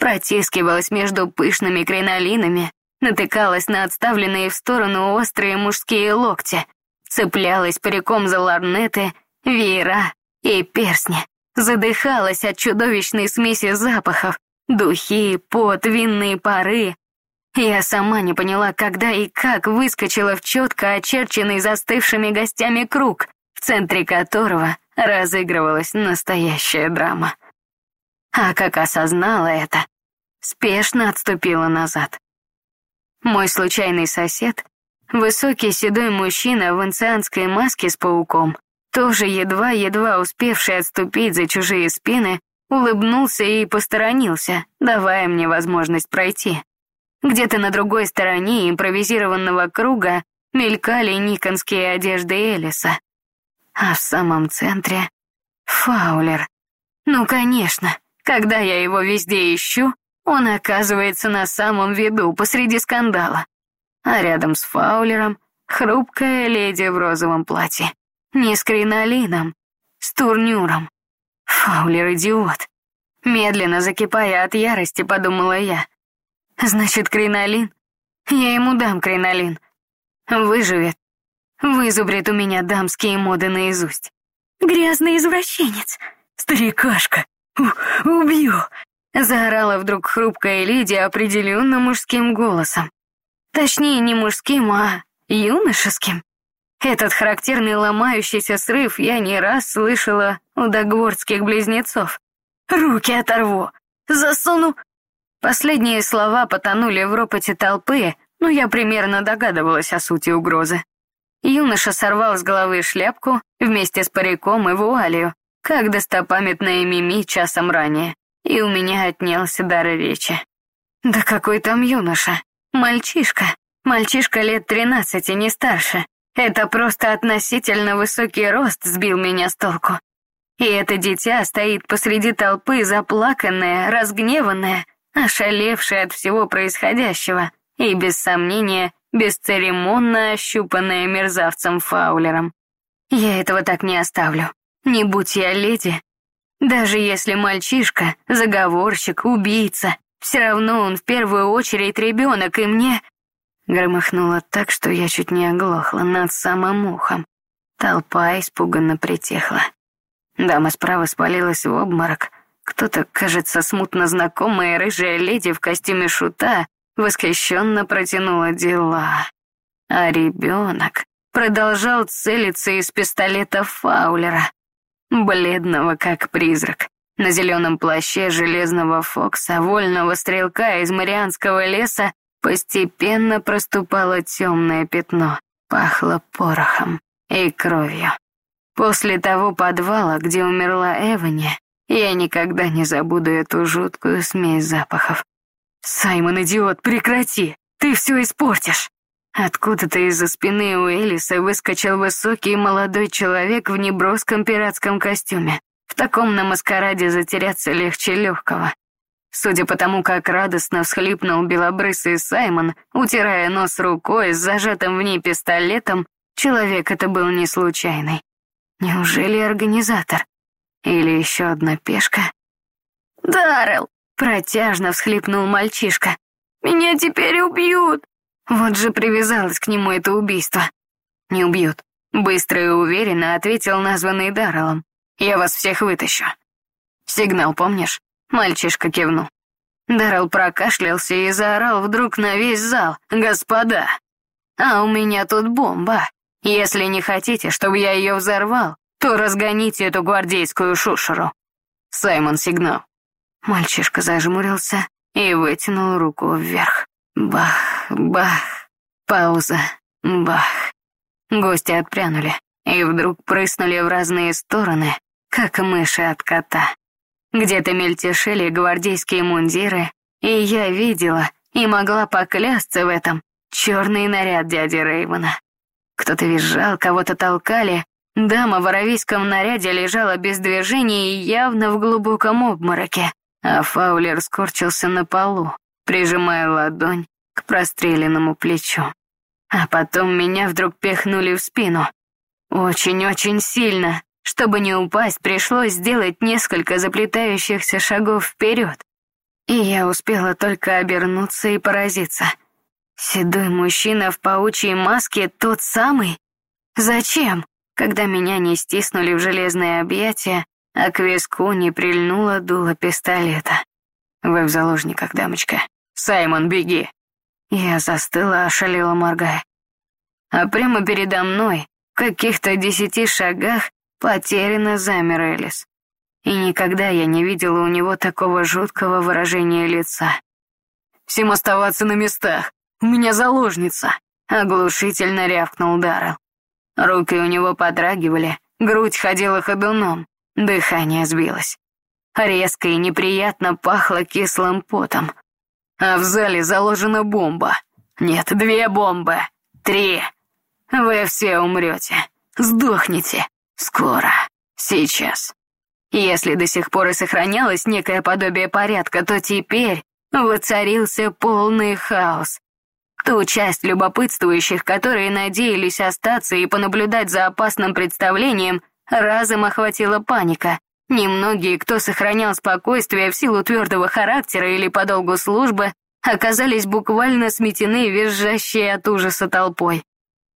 протискивалась между пышными кринолинами, натыкалась на отставленные в сторону острые мужские локти, цеплялась париком за ларнеты, веера и перстни, задыхалась от чудовищной смеси запахов, духи, пот, винные пары. Я сама не поняла, когда и как выскочила в четко очерченный застывшими гостями круг, в центре которого разыгрывалась настоящая драма. А как осознала это, спешно отступила назад. Мой случайный сосед, высокий седой мужчина в инцианской маске с пауком, тоже едва-едва успевший отступить за чужие спины, улыбнулся и посторонился, давая мне возможность пройти. Где-то на другой стороне импровизированного круга мелькали никонские одежды Элиса. А в самом центре — Фаулер. Ну, конечно, когда я его везде ищу, он оказывается на самом виду посреди скандала. А рядом с Фаулером хрупкая леди в розовом платье. Не с кринолином, с турнюром. Фаулер идиот. Медленно закипая от ярости, подумала я. Значит, кринолин? Я ему дам кринолин. Выживет. Вызубрит у меня дамские моды наизусть. Грязный извращенец. Старикашка. У убью. Заорала вдруг хрупкая леди определенно мужским голосом. Точнее, не мужским, а юношеским. Этот характерный ломающийся срыв я не раз слышала у догвордских близнецов. «Руки оторву! Засуну!» Последние слова потонули в ропоте толпы, но я примерно догадывалась о сути угрозы. Юноша сорвал с головы шляпку вместе с париком и вуалью, как достопамятная Мими часом ранее и у меня отнялся дар речи. Да какой там юноша? Мальчишка. Мальчишка лет тринадцати, не старше. Это просто относительно высокий рост сбил меня с толку. И это дитя стоит посреди толпы, заплаканное, разгневанное, ошалевшее от всего происходящего и, без сомнения, бесцеремонно ощупанное мерзавцем Фаулером. Я этого так не оставлю. Не будь я леди, даже если мальчишка, заговорщик, убийца, все равно он в первую очередь ребенок, и мне... Громыхнуло так, что я чуть не оглохла над самым ухом. Толпа испуганно притихла. Дама справа спалилась в обморок. Кто-то, кажется, смутно знакомая рыжая леди в костюме шута восхищенно протянула дела. А ребенок продолжал целиться из пистолета Фаулера бледного как призрак. На зеленом плаще железного Фокса, вольного стрелка из Марианского леса, постепенно проступало темное пятно, пахло порохом и кровью. После того подвала, где умерла Эвани, я никогда не забуду эту жуткую смесь запахов. «Саймон, идиот, прекрати! Ты все испортишь!» Откуда-то из-за спины у Элиса выскочил высокий молодой человек в неброском пиратском костюме. В таком на маскараде затеряться легче легкого. Судя по тому, как радостно всхлипнул белобрысый Саймон, утирая нос рукой с зажатым в ней пистолетом, человек это был не случайный. Неужели организатор? Или еще одна пешка? «Даррелл!» — протяжно всхлипнул мальчишка. «Меня теперь убьют!» Вот же привязалось к нему это убийство. Не убьют. Быстро и уверенно ответил названный Дарреллом. Я вас всех вытащу. Сигнал помнишь? Мальчишка кивнул. Даррелл прокашлялся и заорал вдруг на весь зал. «Господа! А у меня тут бомба. Если не хотите, чтобы я ее взорвал, то разгоните эту гвардейскую шушеру». Саймон сигнал. Мальчишка зажмурился и вытянул руку вверх. Бах, бах, пауза, бах. Гости отпрянули и вдруг прыснули в разные стороны, как мыши от кота. Где-то мельтешили гвардейские мундиры, и я видела и могла поклясться в этом черный наряд дяди Рейвена. Кто-то визжал, кого-то толкали. Дама в аравийском наряде лежала без движения и явно в глубоком обмороке, а Фаулер скорчился на полу, прижимая ладонь к простреленному плечу. А потом меня вдруг пихнули в спину. Очень-очень сильно. Чтобы не упасть, пришлось сделать несколько заплетающихся шагов вперед. и я успела только обернуться и поразиться. Седой мужчина в паучьей маске тот самый? Зачем? Когда меня не стиснули в железные объятия, а к виску не прильнуло дуло пистолета. «Вы в заложниках, дамочка. Саймон, беги!» Я застыла, ошалела, моргая. А прямо передо мной, в каких-то десяти шагах, потерянно замер Элис. И никогда я не видела у него такого жуткого выражения лица. «Всем оставаться на местах! У меня заложница!» Оглушительно рявкнул Даррелл. Руки у него подрагивали, грудь ходила ходуном, дыхание сбилось. Резко и неприятно пахло кислым потом. А в зале заложена бомба. Нет, две бомбы. Три. Вы все умрете. Сдохнете. Скоро. Сейчас. Если до сих пор и сохранялось некое подобие порядка, то теперь воцарился полный хаос. Ту часть любопытствующих, которые надеялись остаться и понаблюдать за опасным представлением, разом охватила паника. Немногие, кто сохранял спокойствие в силу твердого характера или по долгу службы, оказались буквально сметены визжащей от ужаса толпой.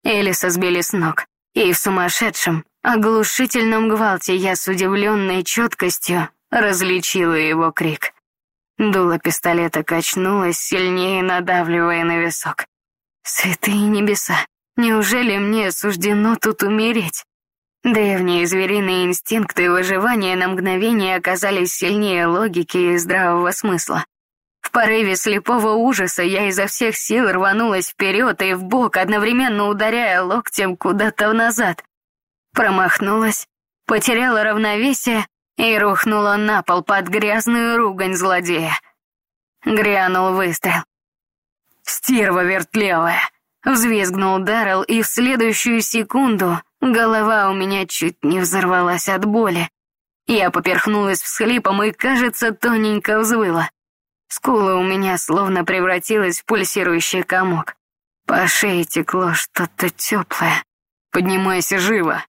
Элиса сбили с ног, и в сумасшедшем, оглушительном гвалте я с удивленной четкостью различила его крик. Дуло пистолета качнулось, сильнее надавливая на висок. «Святые небеса, неужели мне суждено тут умереть?» Древние звериные инстинкты выживания на мгновение оказались сильнее логики и здравого смысла. В порыве слепого ужаса я изо всех сил рванулась вперед и в бок, одновременно ударяя локтем куда-то назад. Промахнулась, потеряла равновесие и рухнула на пол под грязную ругань злодея. Грянул выстрел. «Стерва вертлявая!» — взвизгнул Даррелл, и в следующую секунду голова у меня чуть не взорвалась от боли. Я поперхнулась всхлипом и, кажется, тоненько взвыла. Скула у меня словно превратилась в пульсирующий комок. По шее текло что-то теплое. «Поднимайся живо!»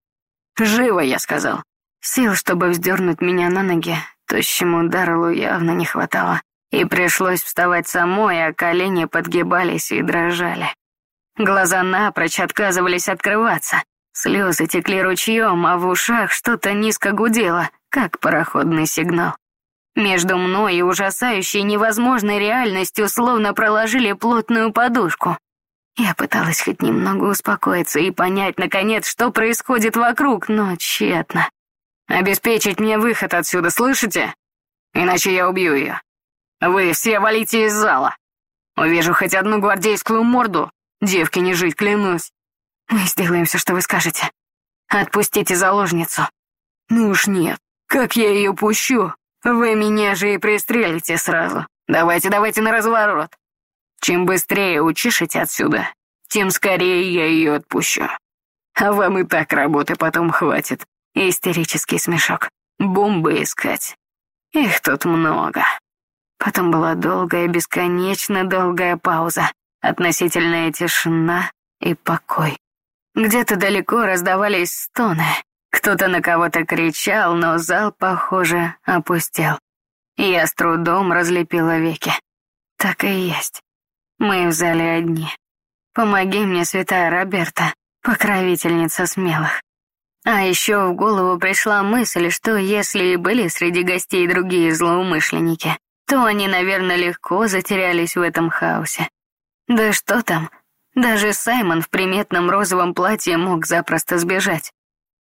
«Живо!» — я сказал. Сил, чтобы вздернуть меня на ноги, тощему Дарлу явно не хватало. И пришлось вставать самой, а колени подгибались и дрожали. Глаза напрочь отказывались открываться. Слезы текли ручьем, а в ушах что-то низко гудело, как пароходный сигнал. Между мной и ужасающей невозможной реальностью словно проложили плотную подушку. Я пыталась хоть немного успокоиться и понять, наконец, что происходит вокруг, но тщетно. «Обеспечить мне выход отсюда, слышите? Иначе я убью ее. Вы все валите из зала. Увижу хоть одну гвардейскую морду, девки не жить, клянусь. Мы сделаем все, что вы скажете. Отпустите заложницу. Ну уж нет, как я ее пущу? Вы меня же и пристрелите сразу. Давайте, давайте на разворот. Чем быстрее учишите отсюда, тем скорее я ее отпущу. А вам и так работы потом хватит. Истерический смешок. Бомбы искать. Их тут много. Потом была долгая, бесконечно долгая пауза, относительная тишина и покой. Где-то далеко раздавались стоны, кто-то на кого-то кричал, но зал, похоже, опустел. Я с трудом разлепила веки. Так и есть. Мы в зале одни. Помоги мне, святая Роберта, покровительница смелых. А еще в голову пришла мысль, что если и были среди гостей другие злоумышленники, то они, наверное, легко затерялись в этом хаосе. Да что там, даже Саймон в приметном розовом платье мог запросто сбежать.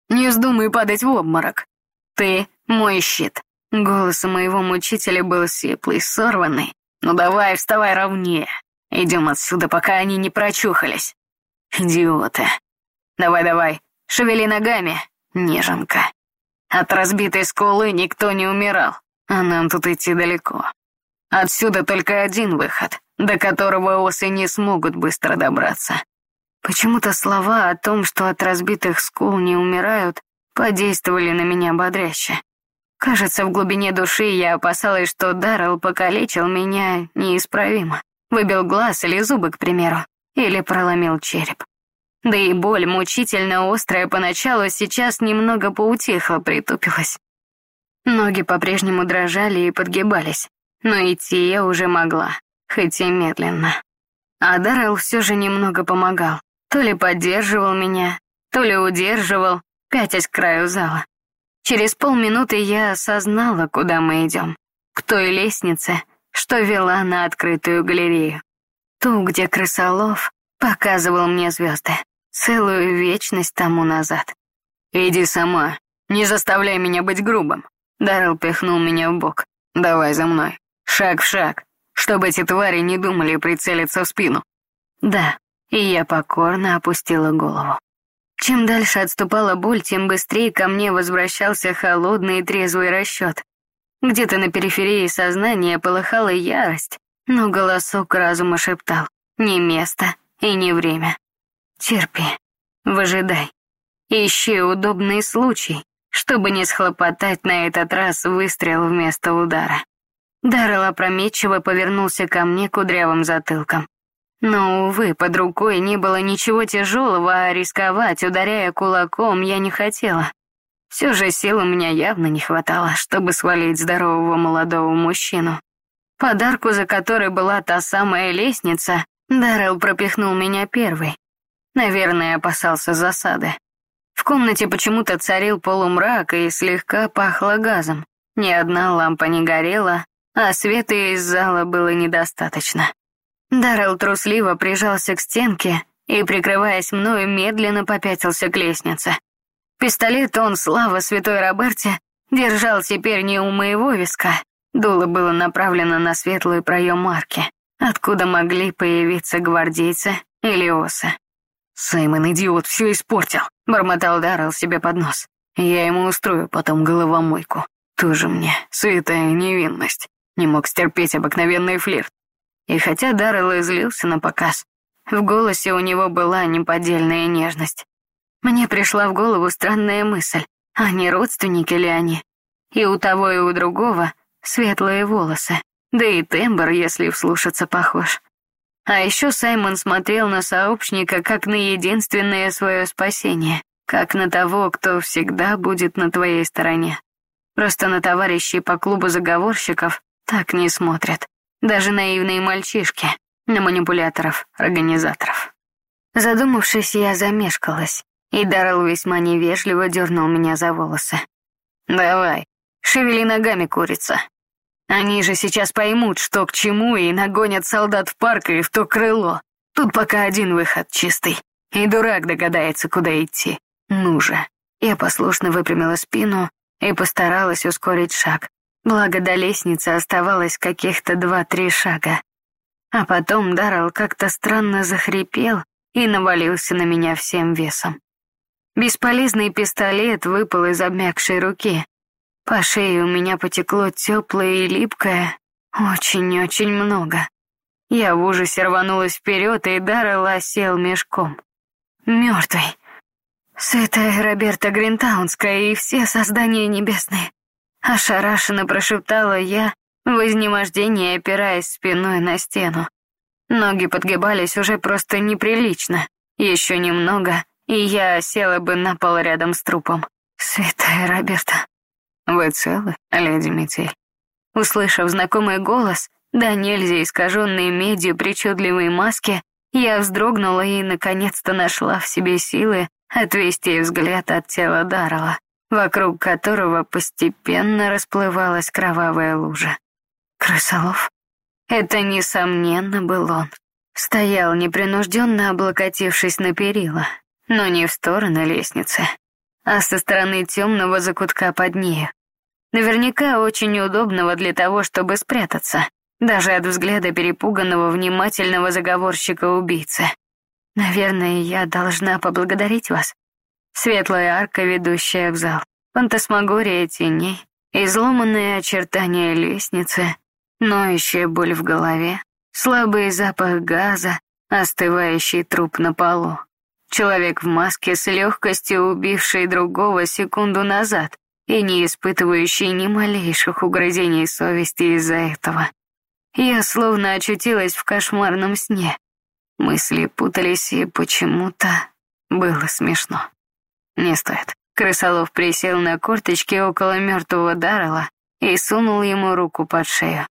Не вздумай падать в обморок. Ты мой щит. Голос моего мучителя был сиплый, сорванный. Ну давай, вставай ровнее. Идем отсюда, пока они не прочухались. Идиоты. Давай-давай, шевели ногами, неженка. От разбитой скулы никто не умирал, а нам тут идти далеко. Отсюда только один выход, до которого осы не смогут быстро добраться. Почему-то слова о том, что от разбитых скул не умирают, подействовали на меня бодряще. Кажется, в глубине души я опасалась, что Даррелл покалечил меня неисправимо. Выбил глаз или зубы, к примеру, или проломил череп. Да и боль, мучительно острая поначалу, сейчас немного поутихла, притупилась. Ноги по-прежнему дрожали и подгибались. Но идти я уже могла, хоть и медленно. А Даррелл все же немного помогал. То ли поддерживал меня, то ли удерживал, пятясь к краю зала. Через полминуты я осознала, куда мы идем. К той лестнице, что вела на открытую галерею. Ту, где крысолов показывал мне звезды. Целую вечность тому назад. «Иди сама, не заставляй меня быть грубым». Даррелл пихнул меня в бок. «Давай за мной. Шаг в шаг, чтобы эти твари не думали прицелиться в спину». Да, и я покорно опустила голову. Чем дальше отступала боль, тем быстрее ко мне возвращался холодный и трезвый расчет. Где-то на периферии сознания полыхала ярость, но голосок разума шептал «Не место и не время». Терпи, выжидай. Ищи удобный случай, чтобы не схлопотать на этот раз выстрел вместо удара. Даррелл опрометчиво повернулся ко мне кудрявым затылком. Но, увы, под рукой не было ничего тяжелого, а рисковать, ударяя кулаком, я не хотела. Все же сил у меня явно не хватало, чтобы свалить здорового молодого мужчину. Подарку, за которой была та самая лестница, Даррелл пропихнул меня первый. Наверное, опасался засады. В комнате почему-то царил полумрак и слегка пахло газом. Ни одна лампа не горела, а света из зала было недостаточно. Даррелл трусливо прижался к стенке и, прикрываясь мною, медленно попятился к лестнице. Пистолет он, слава святой Роберте, держал теперь не у моего виска. Дуло было направлено на светлый проем арки, откуда могли появиться гвардейцы или осы. «Саймон, идиот, все испортил», — бормотал Даррелл себе под нос. «Я ему устрою потом головомойку. Тоже мне святая невинность. Не мог стерпеть обыкновенный флирт. И хотя Даррелл излился на показ, в голосе у него была неподдельная нежность. Мне пришла в голову странная мысль, а не родственники ли они? И у того, и у другого светлые волосы, да и тембр, если вслушаться, похож. А еще Саймон смотрел на сообщника как на единственное свое спасение, как на того, кто всегда будет на твоей стороне. Просто на товарищей по клубу заговорщиков так не смотрят. Даже наивные мальчишки, на манипуляторов, организаторов. Задумавшись, я замешкалась, и Даррелл весьма невежливо дернул меня за волосы. «Давай, шевели ногами, курица. Они же сейчас поймут, что к чему, и нагонят солдат в парк и в то крыло. Тут пока один выход чистый, и дурак догадается, куда идти. Ну же». Я послушно выпрямила спину и постаралась ускорить шаг, Благо до лестницы оставалось каких-то два-три шага. А потом Даррелл как-то странно захрипел и навалился на меня всем весом. Бесполезный пистолет выпал из обмякшей руки. По шее у меня потекло теплое и липкое, очень-очень много. Я в ужасе рванулась вперед, и Даррелл осел мешком. Мертвый. Святая Роберта Гринтаунская и все создания небесные. Ошарашенно прошептала я, в изнемождении опираясь спиной на стену. Ноги подгибались уже просто неприлично. Еще немного, и я села бы на пол рядом с трупом. Святая Роберта. Вы целы, леди Метель? Услышав знакомый голос, да нельзя искаженные медью причудливые маски, я вздрогнула и наконец-то нашла в себе силы отвести взгляд от тела Даррела вокруг которого постепенно расплывалась кровавая лужа. Крысолов? Это, несомненно, был он. Стоял непринужденно, облокотившись на перила, но не в сторону лестницы, а со стороны темного закутка под нею. Наверняка очень удобного для того, чтобы спрятаться, даже от взгляда перепуганного внимательного заговорщика-убийцы. Наверное, я должна поблагодарить вас. Светлая арка, ведущая в зал. Фантасмагория теней, изломанные очертания лестницы, ноющая боль в голове, слабый запах газа, остывающий труп на полу. Человек в маске с легкостью убивший другого секунду назад и не испытывающий ни малейших угрызений совести из-за этого. Я словно очутилась в кошмарном сне. Мысли путались, и почему-то было смешно. Не стоит. Крысолов присел на корточки около мертвого Даррела и сунул ему руку под шею.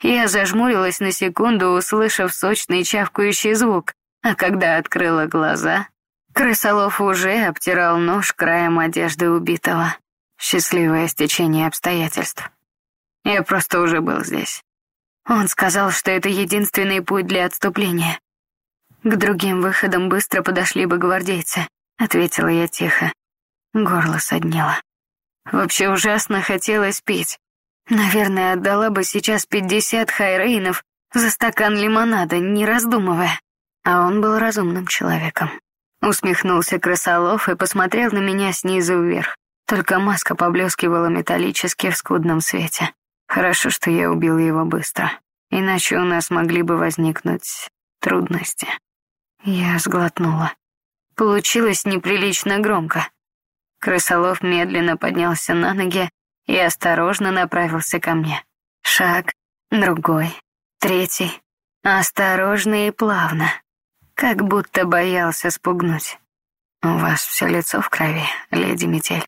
Я зажмурилась на секунду, услышав сочный чавкающий звук, а когда открыла глаза, крысолов уже обтирал нож краем одежды убитого. Счастливое стечение обстоятельств. Я просто уже был здесь. Он сказал, что это единственный путь для отступления. К другим выходам быстро подошли бы гвардейцы, ответила я тихо. Горло соднило. Вообще ужасно хотелось пить. Наверное, отдала бы сейчас пятьдесят хайрейнов за стакан лимонада, не раздумывая. А он был разумным человеком. Усмехнулся крысолов и посмотрел на меня снизу вверх. Только маска поблескивала металлически в скудном свете. Хорошо, что я убил его быстро. Иначе у нас могли бы возникнуть трудности. Я сглотнула. Получилось неприлично громко. Крысолов медленно поднялся на ноги и осторожно направился ко мне. Шаг, другой, третий. Осторожно и плавно, как будто боялся спугнуть. «У вас все лицо в крови, леди Метель».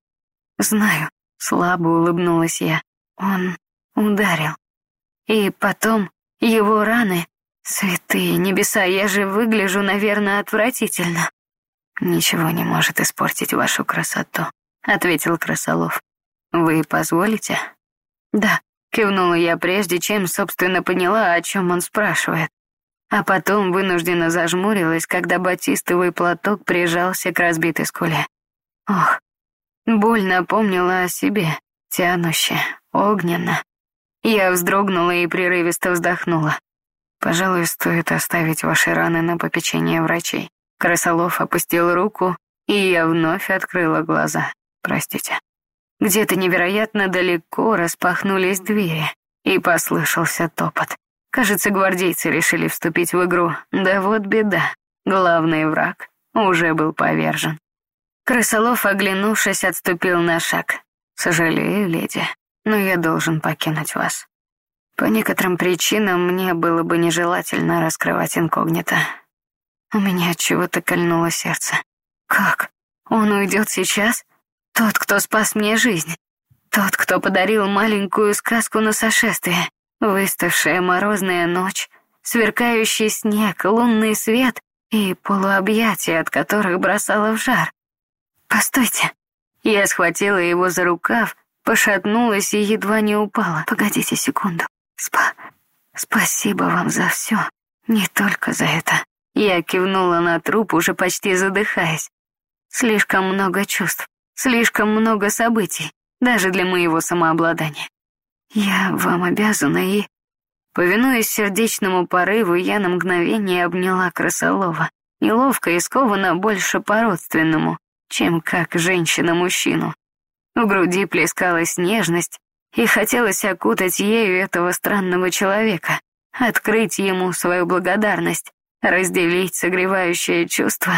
«Знаю», — слабо улыбнулась я. «Он ударил. И потом его раны... Святые небеса, я же выгляжу, наверное, отвратительно». «Ничего не может испортить вашу красоту», — ответил Красолов. «Вы позволите?» «Да», — кивнула я прежде, чем, собственно, поняла, о чем он спрашивает. А потом вынужденно зажмурилась, когда батистовый платок прижался к разбитой скуле. Ох, боль напомнила о себе, тянущая, огненно. Я вздрогнула и прерывисто вздохнула. «Пожалуй, стоит оставить ваши раны на попечение врачей». Красолов опустил руку, и я вновь открыла глаза. «Простите». Где-то невероятно далеко распахнулись двери, и послышался топот. Кажется, гвардейцы решили вступить в игру. Да вот беда. Главный враг уже был повержен. Крысолов, оглянувшись, отступил на шаг. «Сожалею, леди, но я должен покинуть вас. По некоторым причинам мне было бы нежелательно раскрывать инкогнито. У меня от чего-то кольнуло сердце. Как? Он уйдет сейчас? Тот, кто спас мне жизнь. Тот, кто подарил маленькую сказку на сошествие. Выставшая морозная ночь, сверкающий снег, лунный свет и полуобъятия, от которых бросала в жар. «Постойте!» Я схватила его за рукав, пошатнулась и едва не упала. «Погодите секунду. Спа... Спасибо вам за все. Не только за это». Я кивнула на труп, уже почти задыхаясь. Слишком много чувств. Слишком много событий, даже для моего самообладания. Я вам обязана и... Повинуясь сердечному порыву, я на мгновение обняла Красолова. Неловко и скованно больше по-родственному, чем как женщина мужчину. В груди плескалась нежность, и хотелось окутать ею этого странного человека, открыть ему свою благодарность, разделить согревающее чувство.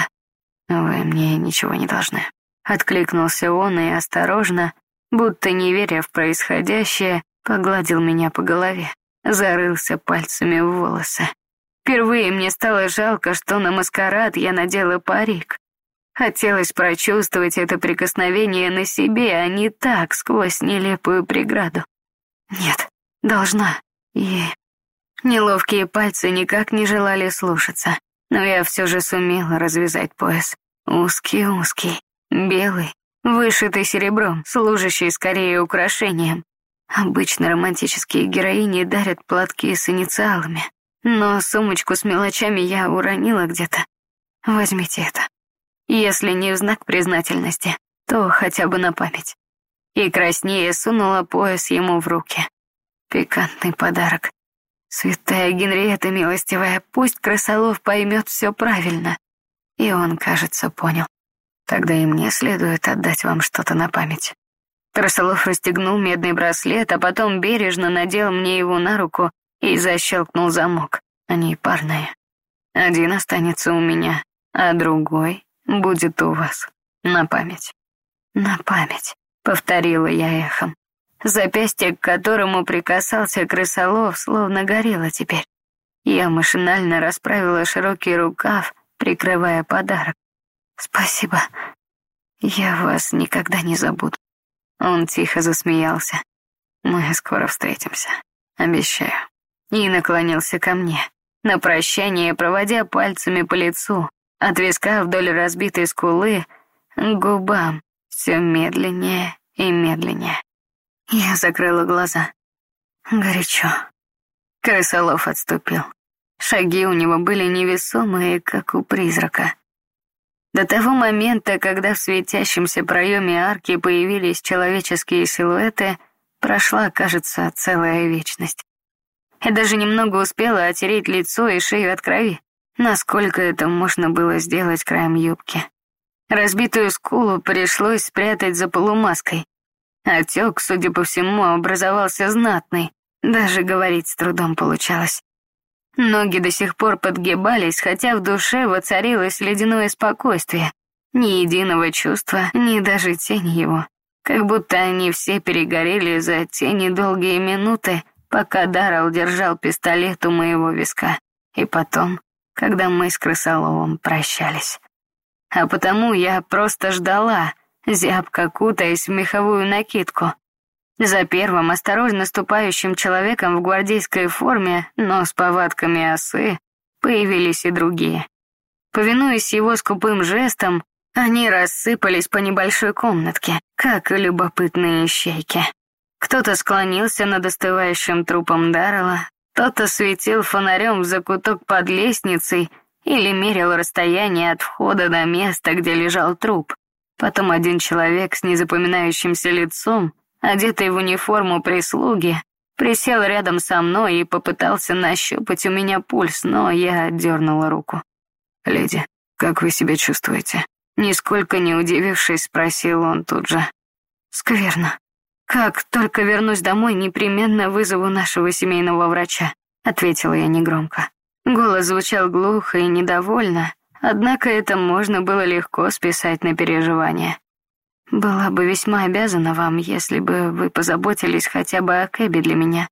Вы мне ничего не должны. Откликнулся он и осторожно, будто не веря в происходящее, погладил меня по голове, зарылся пальцами в волосы. Впервые мне стало жалко, что на маскарад я надела парик. Хотелось прочувствовать это прикосновение на себе, а не так, сквозь нелепую преграду. Нет, должна. И... Неловкие пальцы никак не желали слушаться, но я все же сумела развязать пояс. Узкий-узкий, Белый, вышитый серебром, служащий скорее украшением. Обычно романтические героини дарят платки с инициалами, но сумочку с мелочами я уронила где-то. Возьмите это. Если не в знак признательности, то хотя бы на память. И краснее сунула пояс ему в руки. Пикантный подарок. Святая Генриетта милостивая, пусть Красолов поймет все правильно. И он, кажется, понял. Тогда и мне следует отдать вам что-то на память. Красолов расстегнул медный браслет, а потом бережно надел мне его на руку и защелкнул замок. Они парные. Один останется у меня, а другой будет у вас. На память. На память, повторила я эхом. Запястье, к которому прикасался крысолов, словно горело теперь. Я машинально расправила широкий рукав, прикрывая подарок. «Спасибо. Я вас никогда не забуду». Он тихо засмеялся. «Мы скоро встретимся. Обещаю. и наклонился ко мне, на прощание проводя пальцами по лицу, от виска вдоль разбитой скулы, к губам, все медленнее и медленнее. Я закрыла глаза. Горячо. Крысолов отступил. Шаги у него были невесомые, как у призрака. До того момента, когда в светящемся проеме арки появились человеческие силуэты, прошла, кажется, целая вечность. Я даже немного успела отереть лицо и шею от крови, насколько это можно было сделать краем юбки. Разбитую скулу пришлось спрятать за полумаской. Отек, судя по всему, образовался знатный, даже говорить с трудом получалось. Ноги до сих пор подгибались, хотя в душе воцарилось ледяное спокойствие. Ни единого чувства, ни даже тени его. Как будто они все перегорели за те недолгие минуты, пока Даррелл держал пистолет у моего виска. И потом, когда мы с Крысоловым прощались. А потому я просто ждала, зябко кутаясь в меховую накидку, за первым осторожно ступающим человеком в гвардейской форме, но с повадками осы, появились и другие. Повинуясь его скупым жестом, они рассыпались по небольшой комнатке, как и любопытные ищейки. Кто-то склонился над остывающим трупом Даррела, кто-то светил фонарем в закуток под лестницей или мерил расстояние от входа до места, где лежал труп. Потом один человек с незапоминающимся лицом одетый в униформу прислуги, присел рядом со мной и попытался нащупать у меня пульс, но я отдернула руку. «Леди, как вы себя чувствуете?» Нисколько не удивившись, спросил он тут же. «Скверно. Как только вернусь домой, непременно вызову нашего семейного врача», ответила я негромко. Голос звучал глухо и недовольно, однако это можно было легко списать на переживания. Была бы весьма обязана вам, если бы вы позаботились хотя бы о Кэбе для меня.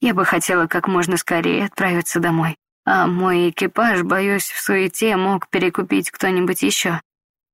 Я бы хотела как можно скорее отправиться домой. А мой экипаж, боюсь, в суете мог перекупить кто-нибудь еще.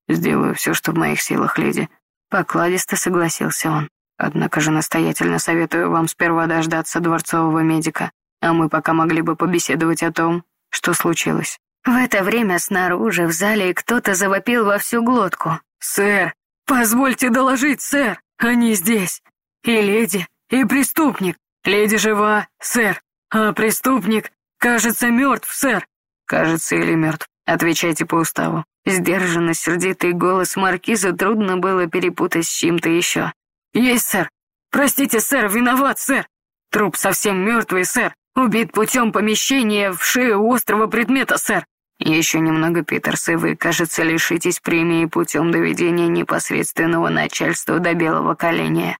Сделаю все, что в моих силах, леди. Покладисто согласился он. Однако же настоятельно советую вам сперва дождаться дворцового медика, а мы пока могли бы побеседовать о том, что случилось. В это время снаружи в зале кто-то завопил во всю глотку. «Сэр, «Позвольте доложить, сэр, они здесь. И леди, и преступник. Леди жива, сэр, а преступник, кажется, мертв, сэр». «Кажется или мертв? Отвечайте по уставу». Сдержанно сердитый голос маркиза трудно было перепутать с чем-то еще. «Есть, сэр. Простите, сэр, виноват, сэр. Труп совсем мертвый, сэр. Убит путем помещения в шею острого предмета, сэр. Еще немного, Питерс, и вы, кажется, лишитесь премии путем доведения непосредственного начальства до белого коленя.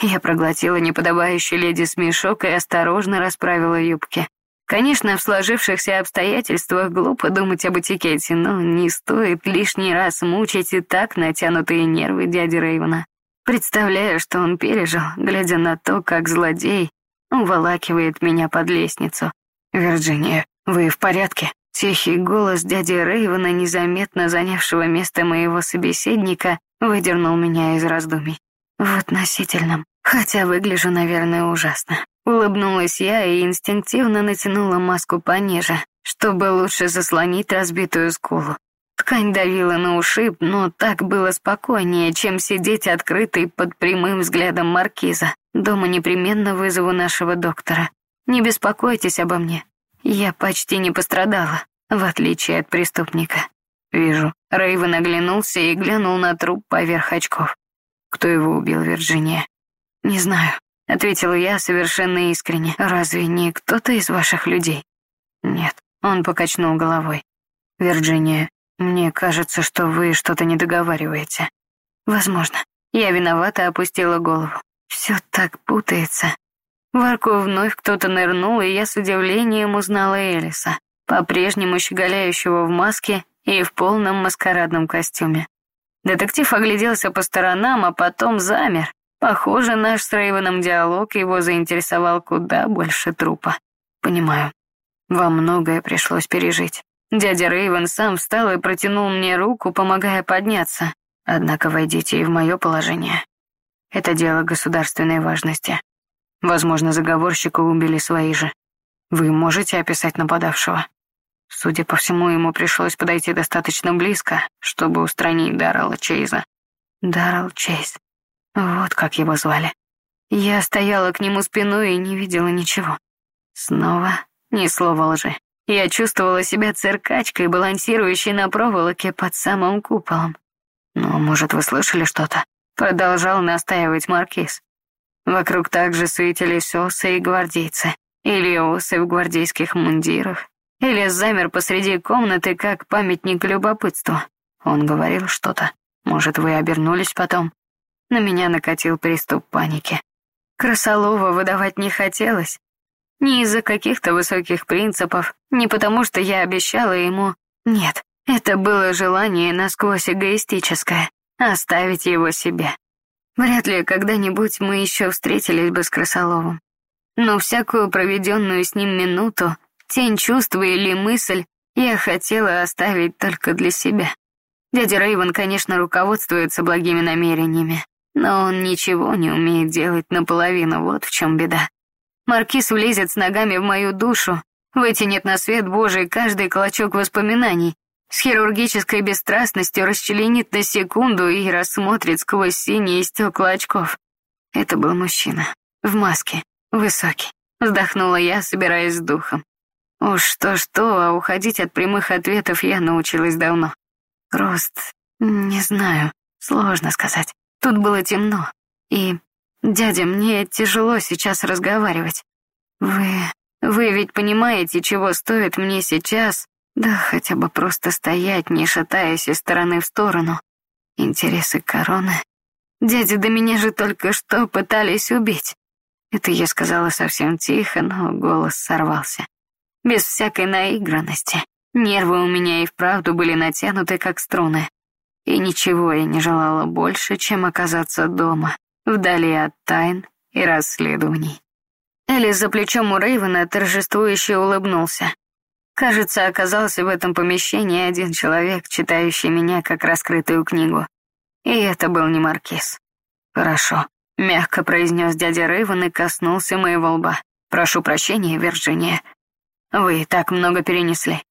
Я проглотила неподобающий леди смешок и осторожно расправила юбки. Конечно, в сложившихся обстоятельствах глупо думать об этикете, но не стоит лишний раз мучить и так натянутые нервы дяди Рейвена. Представляю, что он пережил, глядя на то, как злодей уволакивает меня под лестницу. «Вирджиния, вы в порядке?» Тихий голос дяди Рейвена, незаметно занявшего место моего собеседника, выдернул меня из раздумий. В относительном, хотя выгляжу, наверное, ужасно. Улыбнулась я и инстинктивно натянула маску пониже, чтобы лучше заслонить разбитую скулу. Ткань давила на ушиб, но так было спокойнее, чем сидеть открытой под прямым взглядом маркиза. Дома непременно вызову нашего доктора. Не беспокойтесь обо мне. Я почти не пострадала, в отличие от преступника. Вижу. Рейвен оглянулся и глянул на труп поверх очков. Кто его убил, Вирджиния? Не знаю, ответила я совершенно искренне. Разве не кто-то из ваших людей? Нет, он покачнул головой. Вирджиния, мне кажется, что вы что-то не договариваете. Возможно. Я виновата опустила голову. Все так путается. В арку вновь кто-то нырнул, и я с удивлением узнала Элиса, по-прежнему щеголяющего в маске и в полном маскарадном костюме. Детектив огляделся по сторонам, а потом замер. Похоже, наш с Рейвеном диалог его заинтересовал куда больше трупа. Понимаю, вам многое пришлось пережить. Дядя Рейвен сам встал и протянул мне руку, помогая подняться. Однако войдите и в мое положение. Это дело государственной важности. Возможно, заговорщика убили свои же. Вы можете описать нападавшего? Судя по всему, ему пришлось подойти достаточно близко, чтобы устранить Даррелла Чейза. Даррелл Чейз. Вот как его звали. Я стояла к нему спиной и не видела ничего. Снова ни слова лжи. Я чувствовала себя циркачкой, балансирующей на проволоке под самым куполом. «Ну, может, вы слышали что-то?» Продолжал настаивать Маркиз. Вокруг также суетились осы и гвардейцы. Или осы в гвардейских мундирах. Или замер посреди комнаты, как памятник любопытству. Он говорил что-то. Может, вы обернулись потом? На меня накатил приступ паники. Красолова выдавать не хотелось. Не из-за каких-то высоких принципов, не потому что я обещала ему... Нет, это было желание насквозь эгоистическое — оставить его себе. Вряд ли когда-нибудь мы еще встретились бы с Красоловым. Но всякую проведенную с ним минуту, тень чувства или мысль я хотела оставить только для себя. Дядя Рейвен, конечно, руководствуется благими намерениями, но он ничего не умеет делать наполовину, вот в чем беда. Маркиз влезет с ногами в мою душу, вытянет на свет Божий каждый клочок воспоминаний, с хирургической бесстрастностью расчленит на секунду и рассмотрит сквозь синие стекла очков. Это был мужчина. В маске. Высокий. Вздохнула я, собираясь с духом. Уж что-что, а уходить от прямых ответов я научилась давно. Рост... не знаю. Сложно сказать. Тут было темно. И... Дядя, мне тяжело сейчас разговаривать. Вы... Вы ведь понимаете, чего стоит мне сейчас да хотя бы просто стоять, не шатаясь из стороны в сторону. Интересы короны. Дядя, да меня же только что пытались убить. Это я сказала совсем тихо, но голос сорвался. Без всякой наигранности. Нервы у меня и вправду были натянуты, как струны. И ничего я не желала больше, чем оказаться дома, вдали от тайн и расследований. Элли за плечом у Рейвена торжествующе улыбнулся. Кажется, оказался в этом помещении один человек, читающий меня как раскрытую книгу. И это был не Маркиз. «Хорошо», — мягко произнес дядя Рейвен и коснулся моего лба. «Прошу прощения, Вирджиния. Вы так много перенесли.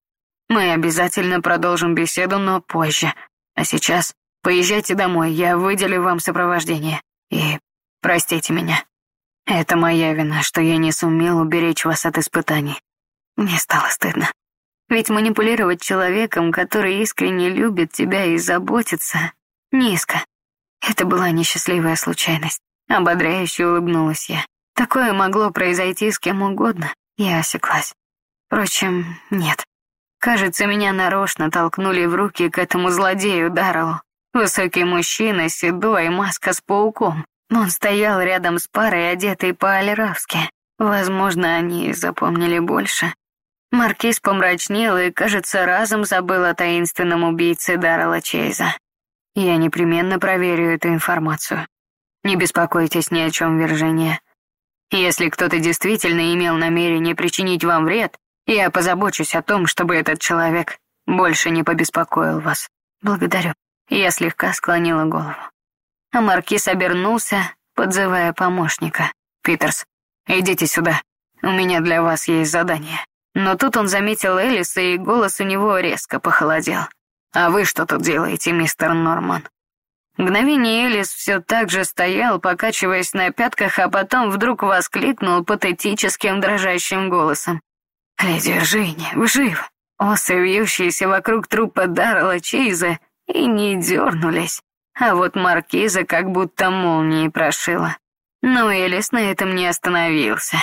Мы обязательно продолжим беседу, но позже. А сейчас поезжайте домой, я выделю вам сопровождение. И простите меня. Это моя вина, что я не сумел уберечь вас от испытаний. Мне стало стыдно. Ведь манипулировать человеком, который искренне любит тебя и заботится, низко. Это была несчастливая случайность. Ободряюще улыбнулась я. Такое могло произойти с кем угодно. Я осеклась. Впрочем, нет. Кажется, меня нарочно толкнули в руки к этому злодею Дарреллу. Высокий мужчина, седой, маска с пауком. Он стоял рядом с парой, одетой по-алеравски. Возможно, они запомнили больше. Маркиз помрачнел и, кажется, разом забыл о таинственном убийце Даррела Чейза. Я непременно проверю эту информацию. Не беспокойтесь ни о чем, Виржиния. Если кто-то действительно имел намерение причинить вам вред, я позабочусь о том, чтобы этот человек больше не побеспокоил вас. Благодарю. Я слегка склонила голову. А Маркиз обернулся, подзывая помощника. «Питерс, идите сюда. У меня для вас есть задание». Но тут он заметил Элиса, и голос у него резко похолодел. «А вы что тут делаете, мистер Норман?» Мгновение Элис все так же стоял, покачиваясь на пятках, а потом вдруг воскликнул патетическим дрожащим голосом. «Леди Жинни, вы живы?» Осы, вьющиеся вокруг трупа Даррела Чейза, и не дернулись. А вот маркиза как будто молнией прошила. Но Элис на этом не остановился.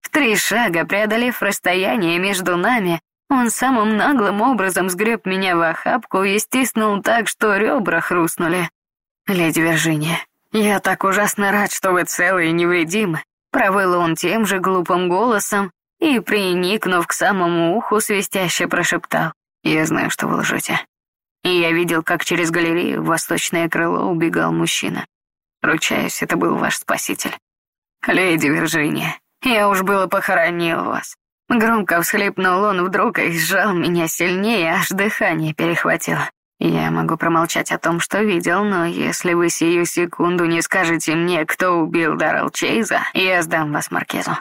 В три шага, преодолев расстояние между нами, он самым наглым образом сгреб меня в охапку и стиснул так, что ребра хрустнули. «Леди Виржиния, я так ужасно рад, что вы целы и невредимы», провыл он тем же глупым голосом и, приникнув к самому уху, свистяще прошептал. «Я знаю, что вы лжете». И я видел, как через галерею в восточное крыло убегал мужчина. Ручаюсь, это был ваш спаситель. «Леди Виржиния, я уж было похоронил вас. Громко всхлипнул он вдруг и сжал меня сильнее, аж дыхание перехватило. Я могу промолчать о том, что видел, но если вы сию секунду не скажете мне, кто убил Даррел Чейза, я сдам вас Маркезу.